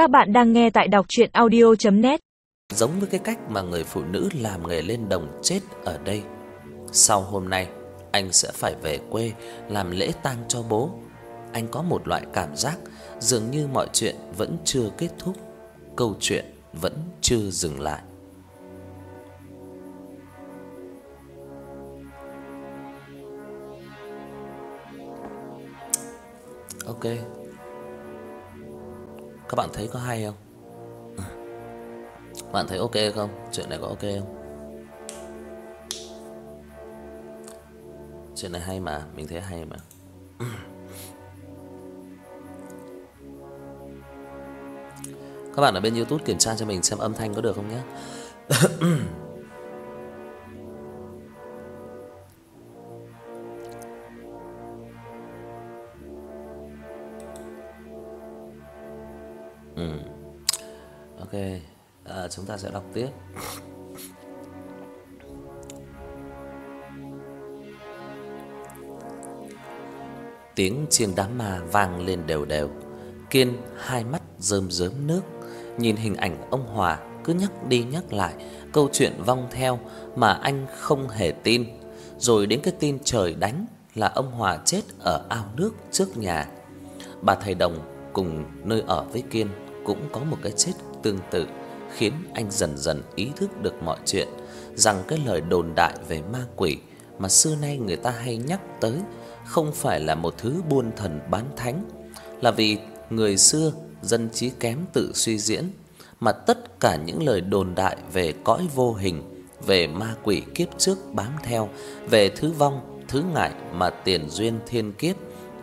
Các bạn đang nghe tại đọc audio net Giống với cái cách mà người phụ nữ làm nghề lên đồng chết ở đây. Sau hôm nay, anh sẽ phải về quê làm lễ tang cho bố. Anh có một loại cảm giác dường như mọi chuyện vẫn chưa kết thúc, câu chuyện vẫn chưa dừng lại. Ok. Các bạn thấy có hay không? Bạn thấy ok không? Chuyện này có ok không? Chuyện này hay mà, mình thấy hay mà. Các bạn ở bên YouTube kiểm tra cho mình xem âm thanh có được không nhé. Ừ. Ok, à, chúng ta sẽ đọc tiếp. Tiếng chiêng đám ma vang lên đều đều. Kiên hai mắt rơm rớm nước, nhìn hình ảnh ông Hòa cứ nhắc đi nhắc lại câu chuyện vong theo mà anh không hề tin. Rồi đến cái tin trời đánh là ông Hòa chết ở ao nước trước nhà. Bà thầy đồng cùng nơi ở với Kiên cũng có một cái chết tương tự, khiến anh dần dần ý thức được mọi chuyện, rằng cái lời đồn đại về ma quỷ mà xưa nay người ta hay nhắc tới không phải là một thứ buôn thần bán thánh, là vì người xưa dân trí kém tự suy diễn, mà tất cả những lời đồn đại về cõi vô hình, về ma quỷ kiếp trước bám theo, về thứ vong, thứ ngại mà tiền duyên thiên kiếp,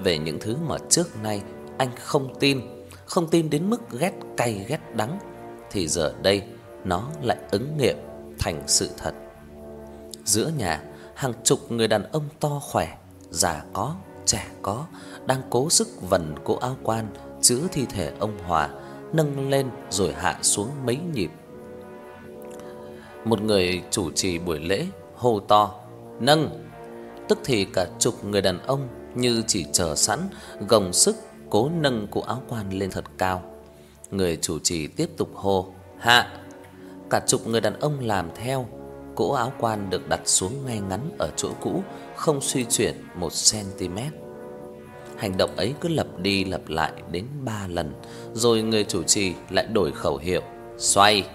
về những thứ mà trước nay anh không tin, không tin đến mức ghét cay ghét đắng thì giờ đây nó lại ứng nghiệm thành sự thật. Giữa nhà, hàng chục người đàn ông to khỏe, già có, trẻ có đang cố sức vần cố áo quan chứa thi thể ông Hòa, nâng lên rồi hạ xuống mấy nhịp. Một người chủ trì buổi lễ hô to: "Nâng!" Tức thì cả chục người đàn ông như chỉ chờ sẵn, gồng sức cố nâng cổ áo quan lên thật cao. Người chủ trì tiếp tục hô: "Hạ!" Cả chục người đàn ông làm theo, cổ áo quan được đặt xuống ngay ngắn ở chỗ cũ, không suy chuyển một cm. Hành động ấy cứ lặp đi lặp lại đến 3 lần, rồi người chủ trì lại đổi khẩu hiệu: "Xoay!"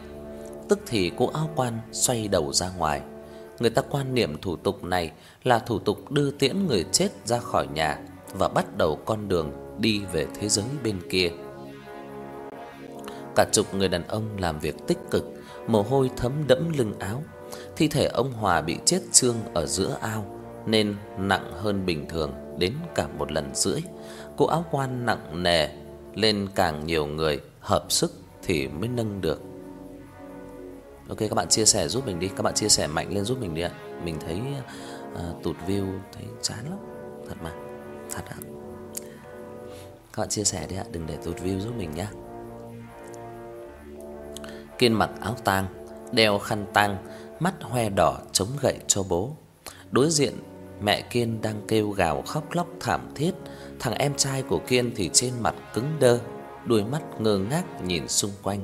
Tức thì cổ áo quan xoay đầu ra ngoài. Người ta quan niệm thủ tục này là thủ tục đưa tiễn người chết ra khỏi nhà và bắt đầu con đường đi về thế giới bên kia. Cả chục người đàn ông làm việc tích cực, mồ hôi thấm đẫm lưng áo. Thi thể ông Hòa bị chết xương ở giữa ao nên nặng hơn bình thường đến cả một lần rưỡi. Cô áo quan nặng nề lên càng nhiều người hợp sức thì mới nâng được. Ok các bạn chia sẻ giúp mình đi, các bạn chia sẻ mạnh lên giúp mình đi ạ. Mình thấy uh, tụt view thấy chán lắm, thật mà. Thật ạ. Các bạn chia sẻ đi ạ, đừng để tụt view giúp mình nhé. Kiên mặc áo tang, đeo khăn tang, mắt hoe đỏ chống gậy cho bố. Đối diện mẹ Kiên đang kêu gào khóc lóc thảm thiết, thằng em trai của Kiên thì trên mặt cứng đơ, đôi mắt ngơ ngác nhìn xung quanh.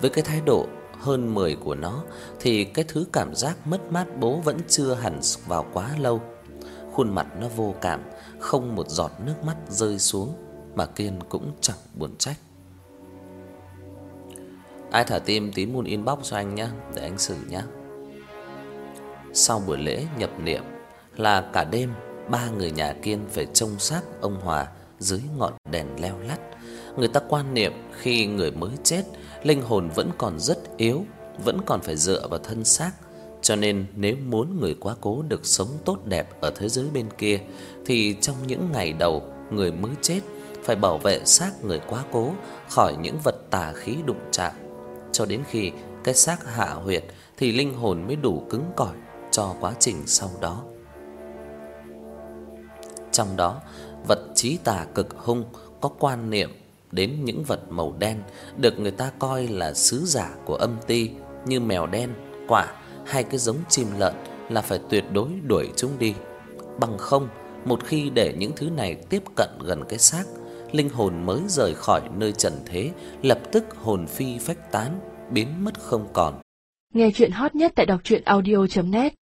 Với cái thái độ hơn 10 của nó thì cái thứ cảm giác mất mát bố vẫn chưa hẳn vào quá lâu. Khuôn mặt nó vô cảm, không một giọt nước mắt rơi xuống mà Kiên cũng chẳng buồn trách. Ai thả tim tí mun inbox cho anh nhé để anh xử nhé. Sau buổi lễ nhập niệm là cả đêm ba người nhà Kiên phải trông xác ông Hòa dưới ngọn đèn leo lắt. Người ta quan niệm khi người mới chết, linh hồn vẫn còn rất yếu, vẫn còn phải dựa vào thân xác, cho nên nếu muốn người quá cố được sống tốt đẹp ở thế giới bên kia thì trong những ngày đầu người mới chết phải bảo vệ xác người quá cố khỏi những vật tà khí đụng chạm cho đến khi cái xác hạ huyệt thì linh hồn mới đủ cứng cỏi cho quá trình sau đó. Trong đó, vật trí tà cực hung có quan niệm đến những vật màu đen được người ta coi là sứ giả của âm ty như mèo đen, quạ hai cái giống chim lợn là phải tuyệt đối đuổi chúng đi. Bằng không, một khi để những thứ này tiếp cận gần cái xác, linh hồn mới rời khỏi nơi trần thế, lập tức hồn phi phách tán, biến mất không còn. Nghe truyện hot nhất tại doctruyenaudio.net